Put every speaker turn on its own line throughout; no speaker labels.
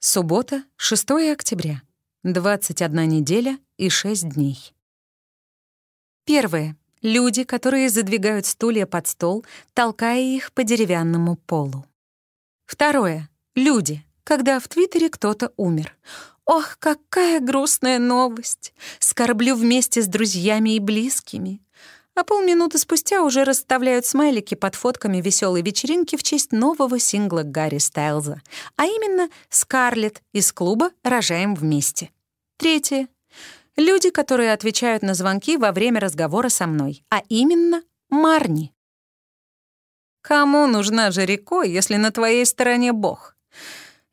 Суббота, 6 октября. 21 неделя и 6 дней. Первое. Люди, которые задвигают стулья под стол, толкая их по деревянному полу. Второе. Люди, когда в Твиттере кто-то умер. Ох, какая грустная новость! Скорблю вместе с друзьями и близкими а полминуты спустя уже расставляют смайлики под фотками веселой вечеринки в честь нового сингла Гарри Стайлза, а именно «Скарлетт» из клуба «Рожаем вместе». Третье. Люди, которые отвечают на звонки во время разговора со мной, а именно Марни. Кому нужна же Жерико, если на твоей стороне Бог?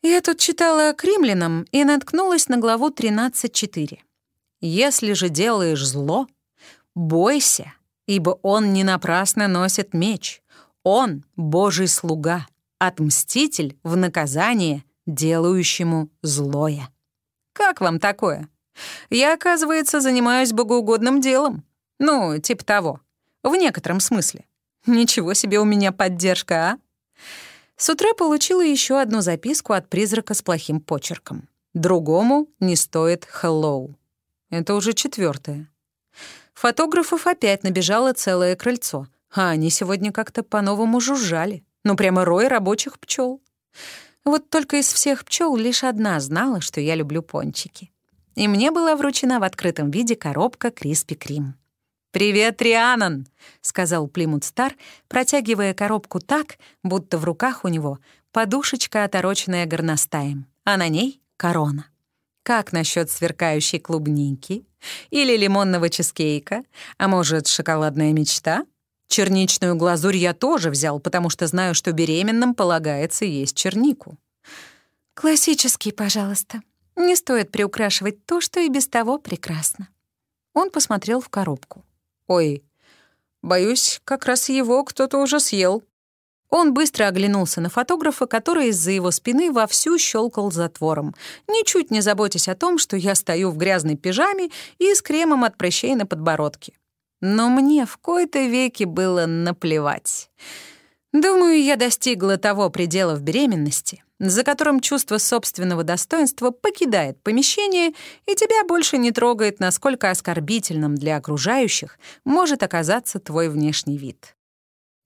Я тут читала к римлянам и наткнулась на главу 13.4. «Если же делаешь зло, бойся, ибо он не напрасно носит меч. Он — Божий слуга, отмститель в наказание делающему злое. Как вам такое? Я, оказывается, занимаюсь богоугодным делом. Ну, типа того. В некотором смысле. Ничего себе у меня поддержка, а? С утра получила еще одну записку от призрака с плохим почерком. Другому не стоит hello. Это уже четвертое. Фотографов опять набежало целое крыльцо, а они сегодня как-то по-новому жужжали. Ну, прямо рой рабочих пчел. Вот только из всех пчел лишь одна знала, что я люблю пончики. И мне была вручена в открытом виде коробка Криспи Крим. «Привет, Рианон!» — сказал Плимут Стар, протягивая коробку так, будто в руках у него подушечка, отороченная горностаем, а на ней — корона. Как насчет сверкающей клубники? Или лимонного чизкейка? А может, шоколадная мечта? Черничную глазурь я тоже взял, потому что знаю, что беременным полагается есть чернику. Классический, пожалуйста. Не стоит приукрашивать то, что и без того прекрасно. Он посмотрел в коробку. Ой, боюсь, как раз его кто-то уже съел. Он быстро оглянулся на фотографа, который из-за его спины вовсю щелкал затвором, ничуть не заботясь о том, что я стою в грязной пижаме и с кремом от прыщей на подбородке. Но мне в кои-то веки было наплевать. Думаю, я достигла того предела в беременности, за которым чувство собственного достоинства покидает помещение и тебя больше не трогает, насколько оскорбительным для окружающих может оказаться твой внешний вид.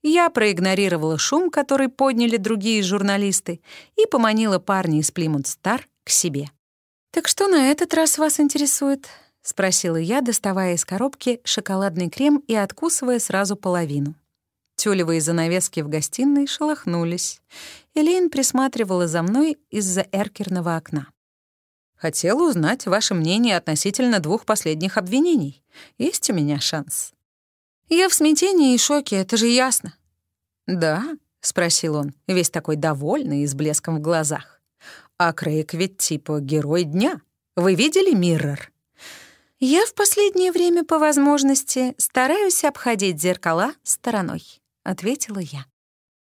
Я проигнорировала шум, который подняли другие журналисты, и поманила парня из Плимут Стар к себе. «Так что на этот раз вас интересует?» — спросила я, доставая из коробки шоколадный крем и откусывая сразу половину. Тюлевые занавески в гостиной шелохнулись. Элейн присматривала за мной из-за эркерного окна. «Хотела узнать ваше мнение относительно двух последних обвинений. Есть у меня шанс?» «Я в смятении и шоке, это же ясно». «Да?» — спросил он, весь такой довольный и с блеском в глазах. «А Крейг ведь типа герой дня. Вы видели Миррор?» «Я в последнее время, по возможности, стараюсь обходить зеркала стороной», — ответила я.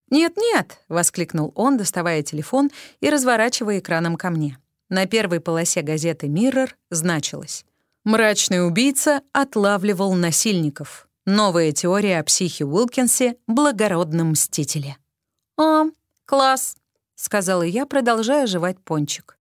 «Нет-нет», — воскликнул он, доставая телефон и разворачивая экраном ко мне. На первой полосе газеты «Миррор» значилось «Мрачный убийца отлавливал насильников». Новая теория о психе Уилкинсе — благородном мстителе. «О, класс», — сказала я, продолжая жевать пончик.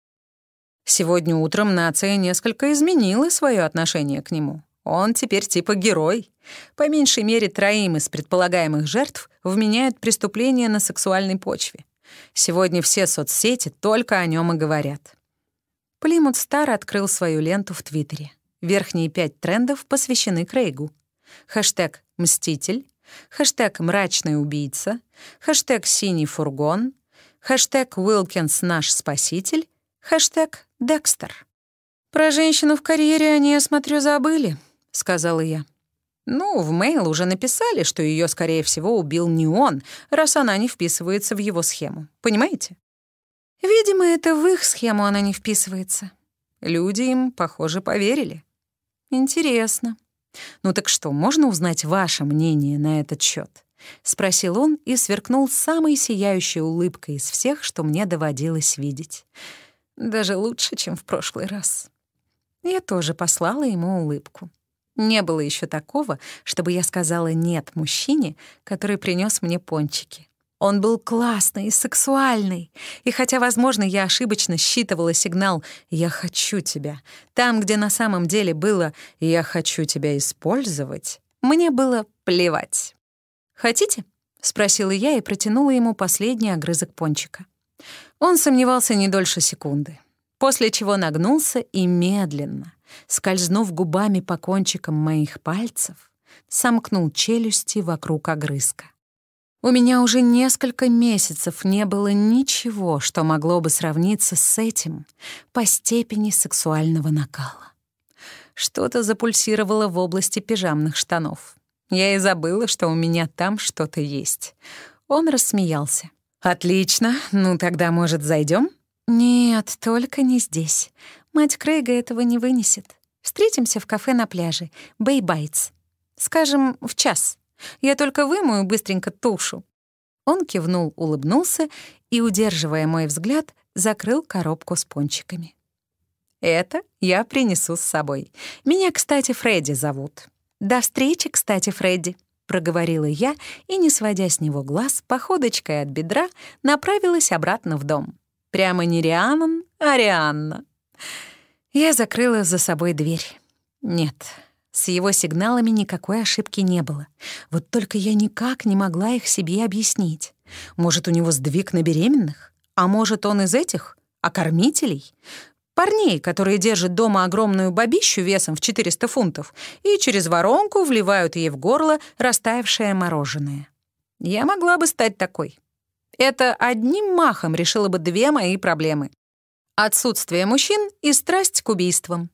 Сегодня утром нация несколько изменила свое отношение к нему. Он теперь типа герой. По меньшей мере троим из предполагаемых жертв вменяют преступления на сексуальной почве. Сегодня все соцсети только о нем и говорят. Плимут Стар открыл свою ленту в Твиттере. Верхние пять трендов посвящены Крейгу хэштег «Мститель», хэштег «Мрачный убийца», хэштег «Синий фургон», хэштег «Уилкинс наш спаситель», хэштег «Декстер». «Про женщину в карьере они, я смотрю, забыли», — сказала я. Ну, в мейл уже написали, что ее, скорее всего, убил не он, раз она не вписывается в его схему. Понимаете? Видимо, это в их схему она не вписывается. Люди им, похоже, поверили. Интересно. «Ну так что, можно узнать ваше мнение на этот счет? спросил он и сверкнул самой сияющей улыбкой из всех, что мне доводилось видеть. Даже лучше, чем в прошлый раз. Я тоже послала ему улыбку. Не было еще такого, чтобы я сказала «нет» мужчине, который принес мне пончики. Он был классный и сексуальный. И хотя, возможно, я ошибочно считывала сигнал «я хочу тебя», там, где на самом деле было «я хочу тебя использовать», мне было плевать. «Хотите?» — спросила я и протянула ему последний огрызок пончика. Он сомневался не дольше секунды, после чего нагнулся и медленно, скользнув губами по кончикам моих пальцев, сомкнул челюсти вокруг огрызка. У меня уже несколько месяцев не было ничего, что могло бы сравниться с этим по степени сексуального накала. Что-то запульсировало в области пижамных штанов. Я и забыла, что у меня там что-то есть. Он рассмеялся. «Отлично. Ну, тогда, может, зайдем? «Нет, только не здесь. Мать Крейга этого не вынесет. Встретимся в кафе на пляже. Бэй Байтс. Скажем, в час. Я только вымою быстренько тушу». Он кивнул, улыбнулся и, удерживая мой взгляд, закрыл коробку с пончиками. «Это я принесу с собой. Меня, кстати, Фредди зовут. До встречи, кстати, Фредди», — проговорила я и, не сводя с него глаз, походочкой от бедра направилась обратно в дом. Прямо не Рианон, а Рианна. Я закрыла за собой дверь. Нет, с его сигналами никакой ошибки не было. Вот только я никак не могла их себе объяснить. Может, у него сдвиг на беременных? А может, он из этих? Окормителей? Парней, которые держат дома огромную бабищу весом в 400 фунтов и через воронку вливают ей в горло растаявшее мороженое. Я могла бы стать такой. Это одним махом решило бы две мои проблемы. Отсутствие мужчин и страсть к убийствам.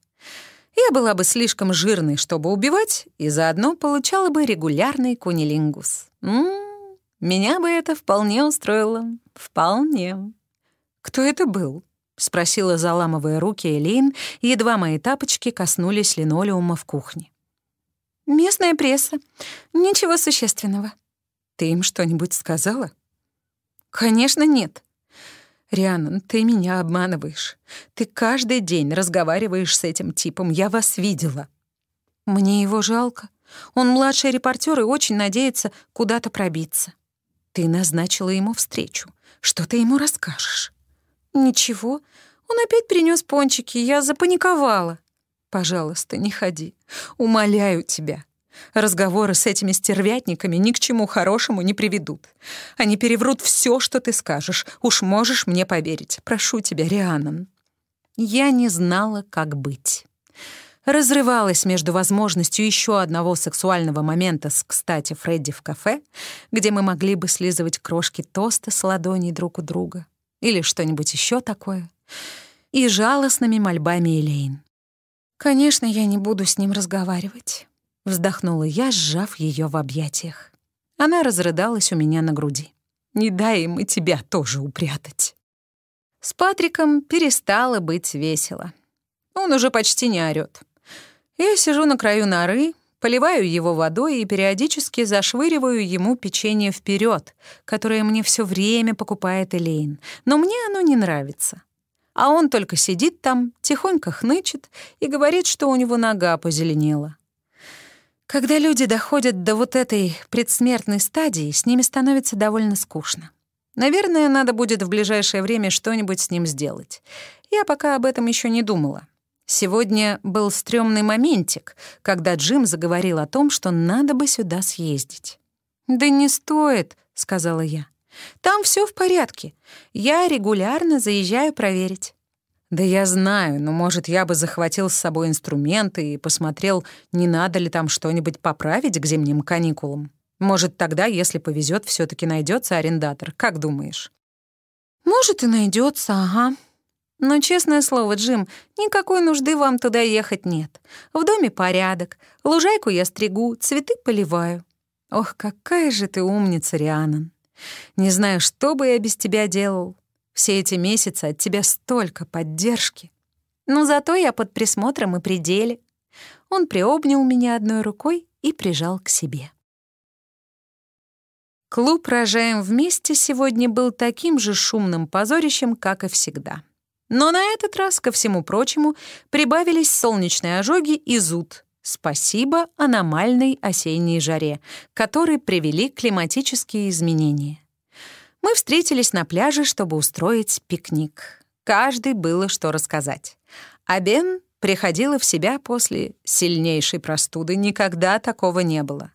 Я была бы слишком жирной, чтобы убивать, и заодно получала бы регулярный кунилингус. М -м, меня бы это вполне устроило. Вполне. «Кто это был?» — спросила, заламывая руки Элейн, едва мои тапочки коснулись линолеума в кухне. «Местная пресса. Ничего существенного». «Ты им что-нибудь сказала?» «Конечно, нет. «Рианон, ты меня обманываешь. Ты каждый день разговариваешь с этим типом. Я вас видела». «Мне его жалко. Он младший репортер и очень надеется куда-то пробиться». «Ты назначила ему встречу. Что ты ему расскажешь?» «Ничего. Он опять принес пончики. Я запаниковала». «Пожалуйста, не ходи. Умоляю тебя. Разговоры с этими стервятниками ни к чему хорошему не приведут. Они переврут все, что ты скажешь. Уж можешь мне поверить. Прошу тебя, Рианон». Я не знала, как быть. Разрывалась между возможностью еще одного сексуального момента с, кстати, Фредди в кафе, где мы могли бы слизывать крошки тоста с ладоней друг у друга, или что-нибудь еще такое, и жалостными мольбами Элейн. Конечно, я не буду с ним разговаривать. Вздохнула я, сжав ее в объятиях. Она разрыдалась у меня на груди. «Не дай им и тебя тоже упрятать». С Патриком перестало быть весело. Он уже почти не орёт. Я сижу на краю норы, поливаю его водой и периодически зашвыриваю ему печенье вперед, которое мне все время покупает Элейн, но мне оно не нравится. А он только сидит там, тихонько хнычет и говорит, что у него нога позеленела. Когда люди доходят до вот этой предсмертной стадии, с ними становится довольно скучно. Наверное, надо будет в ближайшее время что-нибудь с ним сделать. Я пока об этом еще не думала. Сегодня был стрёмный моментик, когда Джим заговорил о том, что надо бы сюда съездить. «Да не стоит», — сказала я. «Там все в порядке. Я регулярно заезжаю проверить». Да я знаю, но, может, я бы захватил с собой инструменты и посмотрел, не надо ли там что-нибудь поправить к зимним каникулам. Может, тогда, если повезет, все таки найдется арендатор. Как думаешь? Может, и найдется, ага. Но, честное слово, Джим, никакой нужды вам туда ехать нет. В доме порядок, лужайку я стригу, цветы поливаю. Ох, какая же ты умница, Рианон. Не знаю, что бы я без тебя делал. Все эти месяцы от тебя столько поддержки. Но зато я под присмотром и пределе. Он приобнял меня одной рукой и прижал к себе. Клуб «Рожаем вместе» сегодня был таким же шумным позорищем, как и всегда. Но на этот раз, ко всему прочему, прибавились солнечные ожоги и зуд. Спасибо аномальной осенней жаре, которые привели климатические изменения. Мы встретились на пляже, чтобы устроить пикник. Каждый было что рассказать. А Бен приходила в себя после сильнейшей простуды. Никогда такого не было.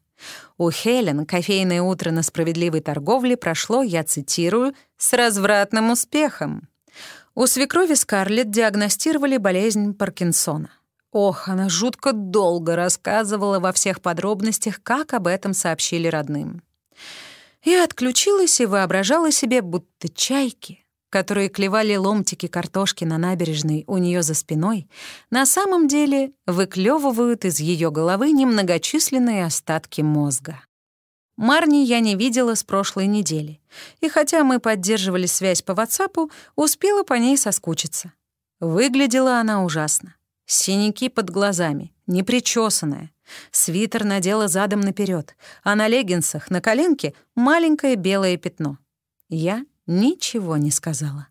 У Хелен кофейное утро на справедливой торговле прошло, я цитирую, «с развратным успехом». У свекрови Скарлетт диагностировали болезнь Паркинсона. Ох, она жутко долго рассказывала во всех подробностях, как об этом сообщили родным. Я отключилась и воображала себе, будто чайки, которые клевали ломтики картошки на набережной у нее за спиной, на самом деле выклевывают из ее головы немногочисленные остатки мозга. Марни я не видела с прошлой недели, и хотя мы поддерживали связь по WhatsApp, успела по ней соскучиться. Выглядела она ужасно. Синяки под глазами, непричесанная. Свитер надела задом наперед, а на леггинсах на коленке маленькое белое пятно. Я ничего не сказала.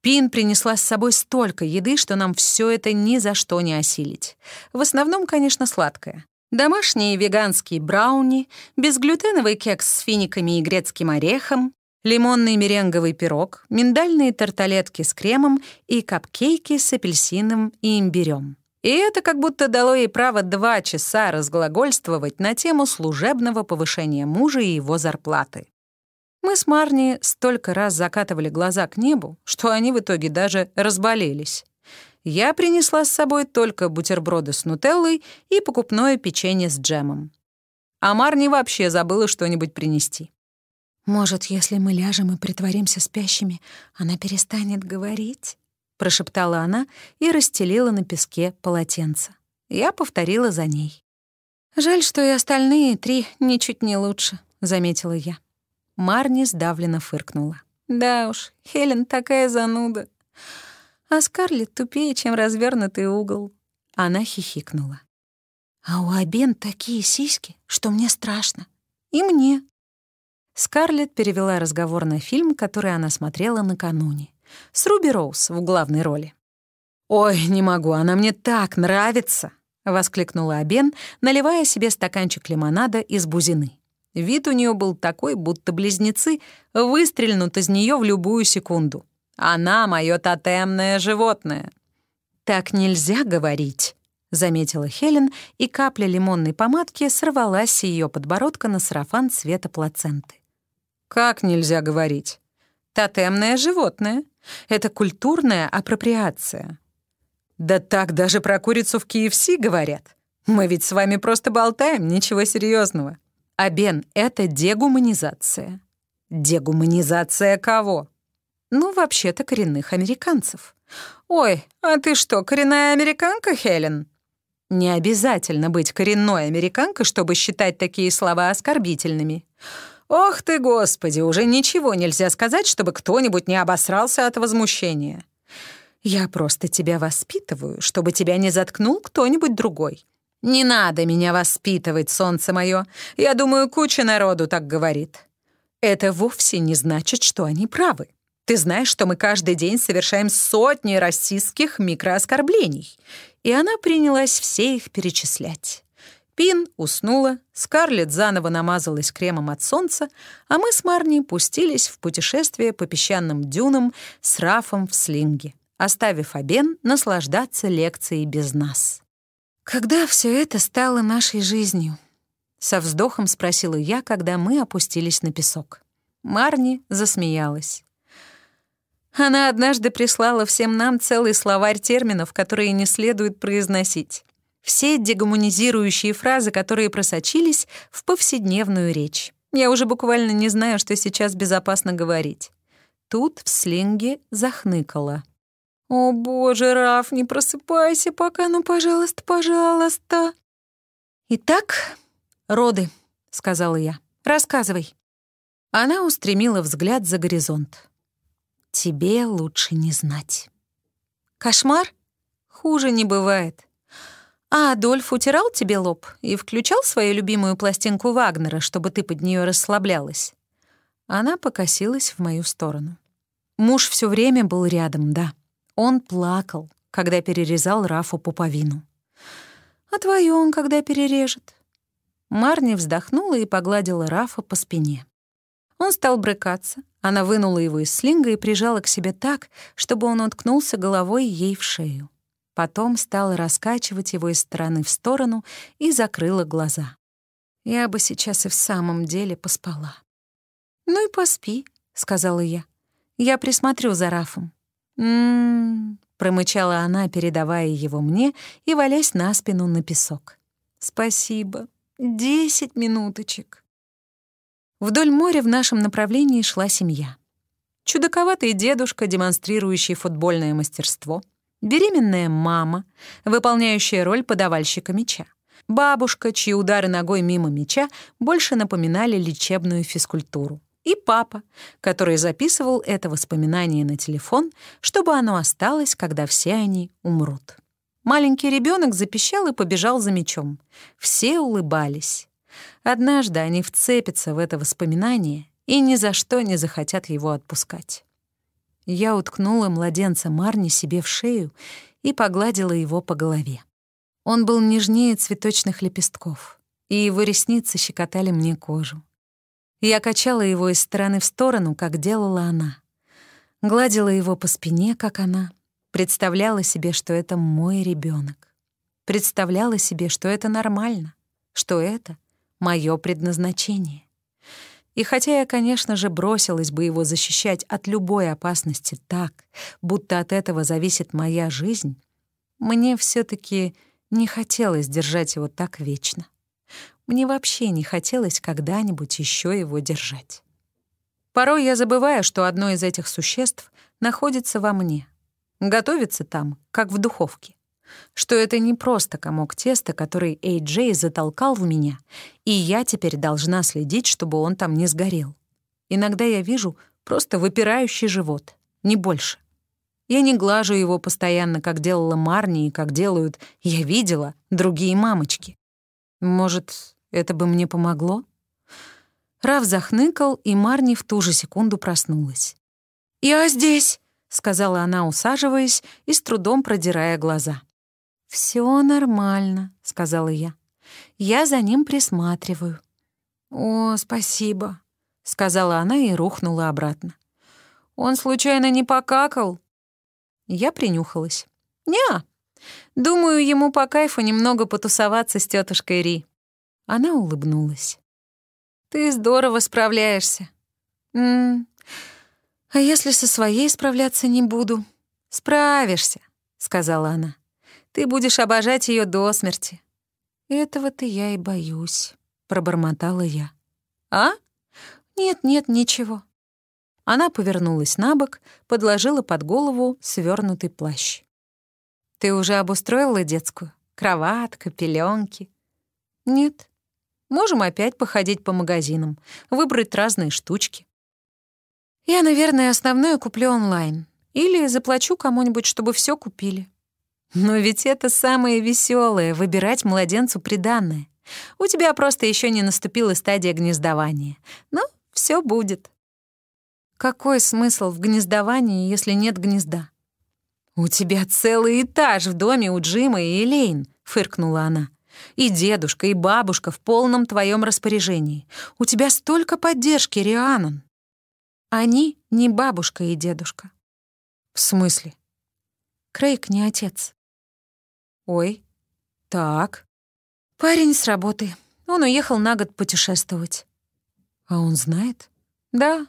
Пин принесла с собой столько еды, что нам все это ни за что не осилить. В основном, конечно, сладкое. Домашние веганские брауни, безглютеновый кекс с финиками и грецким орехом, лимонный меренговый пирог, миндальные тарталетки с кремом и капкейки с апельсином и имбирем. И это как будто дало ей право два часа разглагольствовать на тему служебного повышения мужа и его зарплаты. Мы с Марни столько раз закатывали глаза к небу, что они в итоге даже разболелись. Я принесла с собой только бутерброды с нутеллой и покупное печенье с джемом. А Марни вообще забыла что-нибудь принести.
«Может, если мы ляжем и притворимся спящими, она перестанет говорить?» — прошептала она и расстелила на песке полотенце. Я повторила за ней.
«Жаль, что и остальные три ничуть не лучше», — заметила я. Марни сдавленно фыркнула. «Да уж, Хелен такая зануда. А Скарлетт тупее, чем развернутый угол». Она хихикнула.
«А у Абен такие сиськи, что мне страшно.
И мне», Скарлетт перевела разговор на фильм, который она смотрела накануне, с Руби Роуз в главной роли. «Ой, не могу, она мне так нравится!» — воскликнула Абен, наливая себе стаканчик лимонада из бузины. Вид у нее был такой, будто близнецы выстрельнут из нее в любую секунду. «Она — мое тотемное животное!» «Так нельзя говорить», — заметила Хелен, и капля лимонной помадки сорвалась с ее подбородка на сарафан цвета плаценты. Как нельзя говорить? Тотемное животное. Это культурная апроприация. Да так даже про курицу в KFC говорят. Мы ведь с вами просто болтаем, ничего серьезного. А Бен, это дегуманизация. Дегуманизация кого? Ну, вообще-то коренных американцев. Ой, а ты что, коренная американка, Хелен? Не обязательно быть коренной американкой, чтобы считать такие слова оскорбительными. Ох ты, Господи, уже ничего нельзя сказать, чтобы кто-нибудь не обосрался от возмущения. Я просто тебя воспитываю, чтобы тебя не заткнул кто-нибудь другой. Не надо меня воспитывать, солнце мое. Я думаю, куча народу так говорит. Это вовсе не значит, что они правы. Ты знаешь, что мы каждый день совершаем сотни расистских микрооскорблений. И она принялась все их перечислять. Пин уснула, Скарлетт заново намазалась кремом от солнца, а мы с Марни пустились в путешествие по песчаным дюнам с Рафом в слинге, оставив Абен наслаждаться лекцией без нас. «Когда все это стало нашей жизнью?» — со вздохом спросила я, когда мы опустились на песок. Марни засмеялась. Она однажды прислала всем нам целый словарь терминов, которые не следует произносить все дегуманизирующие фразы, которые просочились в повседневную речь. Я уже буквально не знаю, что сейчас безопасно говорить. Тут в слинге захныкала. «О, боже, Раф, не просыпайся пока, ну, пожалуйста, пожалуйста». «Итак, роды», — сказала я. «Рассказывай». Она устремила взгляд за горизонт. «Тебе лучше не знать». «Кошмар? Хуже не бывает. А Адольф утирал тебе лоб и включал свою любимую пластинку Вагнера, чтобы ты под нее расслаблялась?» Она покосилась в мою сторону. Муж все время был рядом, да. Он плакал, когда перерезал Рафу пуповину. «А твою он когда перережет?» Марни вздохнула и погладила Рафа по спине. Он стал брыкаться, Она вынула его из слинга и прижала к себе так, чтобы он уткнулся головой ей в шею. Потом стала раскачивать его из стороны в сторону и закрыла глаза. Я бы сейчас и в самом деле поспала. «Ну и поспи», — сказала я. «Я присмотрю за Рафом». «М-м-м», промычала она, передавая его мне и валясь на спину на песок. «Спасибо. Десять минуточек». Вдоль моря в нашем направлении шла семья. Чудаковатый дедушка, демонстрирующий футбольное мастерство, беременная мама, выполняющая роль подавальщика мяча, бабушка, чьи удары ногой мимо мяча больше напоминали лечебную физкультуру, и папа, который записывал это воспоминание на телефон, чтобы оно осталось, когда все они умрут. Маленький ребенок запищал и побежал за мячом. Все улыбались. Однажды они вцепятся в это воспоминание и ни за что не захотят его отпускать. Я уткнула младенца Марни себе в шею и погладила его по голове. Он был нежнее цветочных лепестков, и его ресницы щекотали мне кожу. Я качала его из стороны в сторону, как делала она. Гладила его по спине, как она. Представляла себе, что это мой ребенок. Представляла себе, что это нормально, что это мое предназначение. И хотя я, конечно же, бросилась бы его защищать от любой опасности так, будто от этого зависит моя жизнь, мне все таки не хотелось держать его так вечно. Мне вообще не хотелось когда-нибудь еще его держать. Порой я забываю, что одно из этих существ находится во мне, готовится там, как в духовке, что это не просто комок теста, который Эй Джей затолкал в меня, и я теперь должна следить, чтобы он там не сгорел. Иногда я вижу просто выпирающий живот, не больше. Я не глажу его постоянно, как делала Марни и как делают, я видела, другие мамочки. Может, это бы мне помогло? Раф захныкал, и Марни в ту же секунду проснулась. «Я здесь», — сказала она, усаживаясь и с трудом продирая глаза. Все нормально», — сказала я. «Я за ним присматриваю». «О, спасибо», — сказала она и рухнула обратно. «Он случайно не покакал?» Я принюхалась. «Не, думаю, ему по кайфу немного потусоваться с тетушкой Ри». Она улыбнулась. «Ты здорово справляешься». «М -м, «А если со своей справляться не буду?» «Справишься», — сказала она. «Ты будешь обожать ее до смерти». «Этого-то я и боюсь», — пробормотала я. «А? Нет-нет, ничего». Она повернулась на бок, подложила под голову свернутый плащ. «Ты уже обустроила детскую? Кроватка, пеленки?» «Нет», Можем опять походить по магазинам, выбрать разные штучки. Я, наверное, основное куплю онлайн. Или заплачу кому-нибудь, чтобы все купили. Но ведь это самое веселое — выбирать младенцу приданное. У тебя просто еще не наступила стадия гнездования. Но все будет. Какой смысл в гнездовании, если нет гнезда? «У тебя целый этаж в доме у Джима и Элейн», — фыркнула она. И дедушка, и бабушка в полном твоем распоряжении. У тебя столько поддержки, Рианон. Они не бабушка и дедушка. В смысле? Крейг не отец. Ой, так. Парень с работы. Он уехал на год путешествовать. А он знает? Да,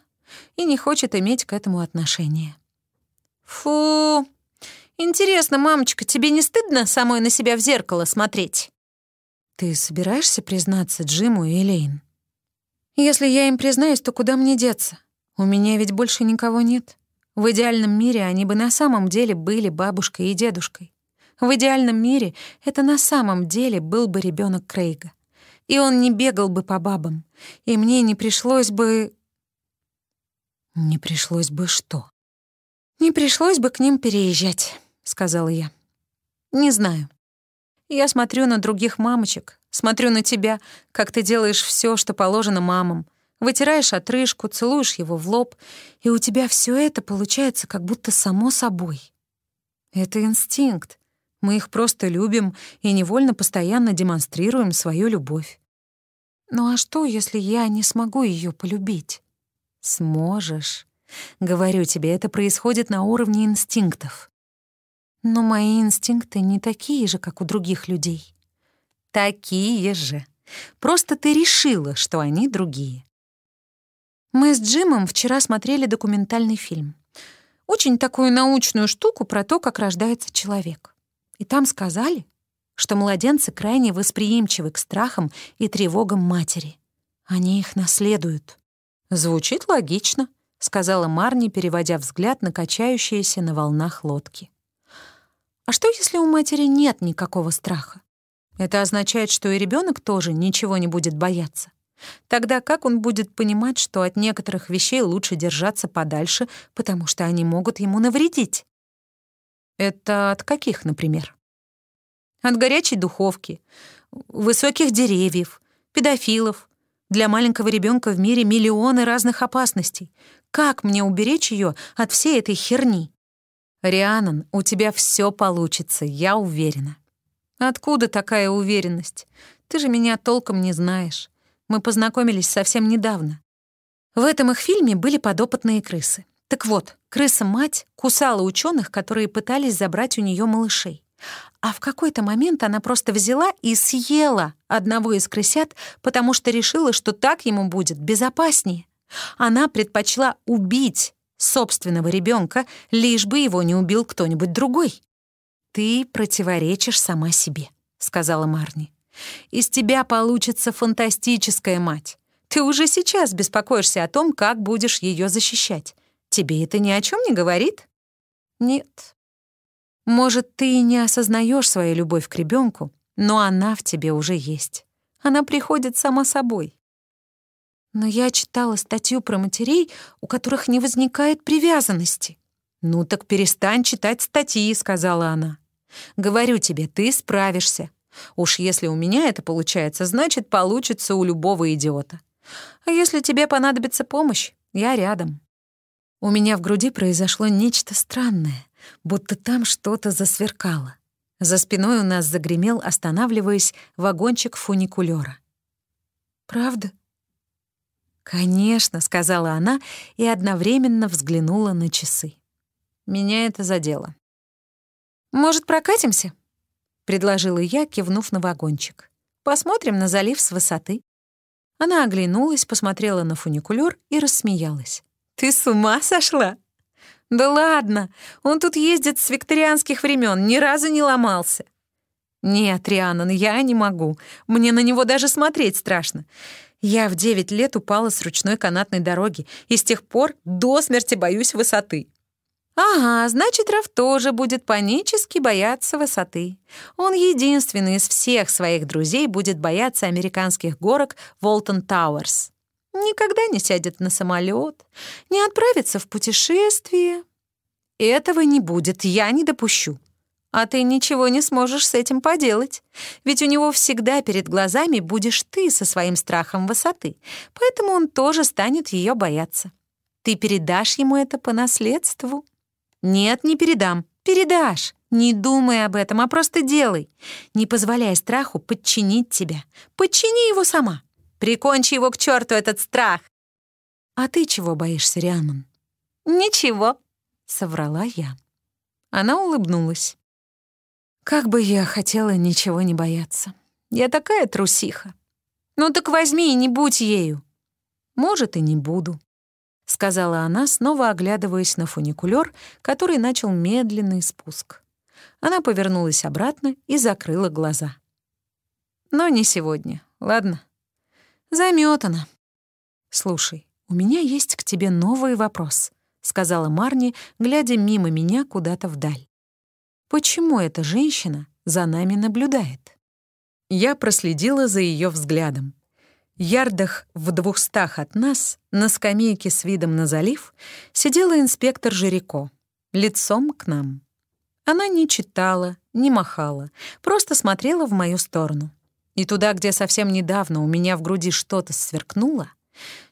и не хочет иметь к этому отношения. Фу! Интересно, мамочка, тебе не стыдно самой на себя в зеркало смотреть? «Ты собираешься признаться Джиму и Элейн?» «Если я им признаюсь, то куда мне деться? У меня ведь больше никого нет. В идеальном мире они бы на самом деле были бабушкой и дедушкой. В идеальном мире это на самом деле был бы ребенок Крейга. И он не бегал бы по бабам. И мне не пришлось бы... Не пришлось бы что? Не пришлось бы к ним переезжать, сказала я. Не знаю. Я смотрю на других мамочек, смотрю на тебя, как ты делаешь все, что положено мамам. Вытираешь отрыжку, целуешь его в лоб, и у тебя все это получается как будто само собой. Это инстинкт. Мы их просто любим и невольно постоянно демонстрируем свою любовь. Ну а что, если я не смогу ее полюбить? Сможешь. Говорю тебе, это происходит на уровне инстинктов.
Но мои инстинкты не такие же, как у других людей.
Такие же. Просто ты решила, что они другие.
Мы с Джимом вчера смотрели документальный фильм. Очень такую научную штуку про то, как рождается человек. И там сказали, что младенцы крайне восприимчивы к страхам и тревогам матери. Они их наследуют.
Звучит логично, сказала Марни, переводя взгляд на качающиеся на волнах лодки.
А что, если у матери нет никакого страха?
Это означает, что и ребенок тоже ничего не будет бояться. Тогда как он будет понимать, что от некоторых вещей лучше держаться подальше, потому что они могут ему навредить? Это от каких, например? От горячей духовки, высоких деревьев, педофилов. Для маленького ребенка в мире миллионы разных опасностей. Как мне уберечь ее от всей этой херни? Рианон, у тебя все получится, я уверена. Откуда такая уверенность? Ты же меня толком не знаешь. Мы познакомились совсем недавно. В этом их фильме были подопытные крысы. Так вот, крыса-мать кусала ученых, которые пытались забрать у нее малышей. А в какой-то момент она просто взяла и съела одного из крысят, потому что решила, что так ему будет безопаснее. Она предпочла убить собственного ребенка, лишь бы его не убил кто-нибудь другой. «Ты противоречишь сама себе», — сказала Марни. Из тебя получится фантастическая мать. Ты уже сейчас беспокоишься о том, как будешь ее защищать. Тебе это ни о чем не говорит? Нет. Может, ты не осознаешь свою любовь к ребенку, но она в тебе уже есть. Она приходит сама собой.
Но я читала статью про матерей, у которых не возникает привязанности.
«Ну так перестань читать статьи», — сказала она. «Говорю тебе, ты справишься. Уж если у меня это получается, значит, получится у любого идиота. А если тебе понадобится помощь, я рядом. У меня в груди произошло нечто странное, будто там что-то засверкало. За спиной у нас загремел, останавливаясь, вагончик фуникулёра.
«Правда?»
«Конечно», — сказала она и одновременно взглянула на часы. Меня это задело. «Может, прокатимся?» — предложила я, кивнув на вагончик. «Посмотрим на залив с высоты». Она оглянулась, посмотрела на фуникулёр и рассмеялась. «Ты с ума сошла?» «Да ладно, он тут ездит с викторианских времен, ни разу не ломался». «Нет, Рианон, я не могу. Мне на него даже смотреть страшно. Я в девять лет упала с ручной канатной дороги и с тех пор до смерти боюсь высоты. Ага, значит, Раф тоже будет панически бояться высоты. Он единственный из всех своих друзей будет бояться американских горок Волтон Тауэрс. Никогда не сядет на самолет, не отправится в путешествие. Этого не будет, я не допущу. А ты ничего не сможешь с этим поделать, ведь у него всегда перед глазами будешь ты со своим страхом высоты, поэтому он тоже станет ее бояться. Ты передашь ему это по наследству. «Нет, не передам. Передашь. Не думай об этом, а просто делай. Не позволяй страху подчинить тебя. Подчини его сама. Прикончи его к черту этот страх!» «А ты чего боишься, Риамон?» «Ничего», — соврала я. Она улыбнулась. «Как бы я хотела ничего не бояться. Я такая трусиха. Ну так возьми и не будь ею. Может, и не буду. — сказала она, снова оглядываясь на фуникулёр, который начал медленный спуск. Она повернулась обратно и закрыла глаза. «Но не сегодня, ладно? Замётана. Слушай, у меня есть к тебе новый вопрос», — сказала Марни, глядя мимо меня куда-то вдаль. «Почему эта женщина за нами наблюдает?» Я проследила за ее взглядом. Ярдах в двухстах от нас, на скамейке с видом на залив, сидела инспектор Жирико, лицом к нам. Она не читала, не махала, просто смотрела в мою сторону. И туда, где совсем недавно у меня в груди что-то сверкнуло,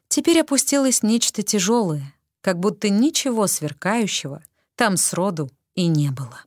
теперь опустилось нечто тяжелое, как будто ничего сверкающего там сроду и не было.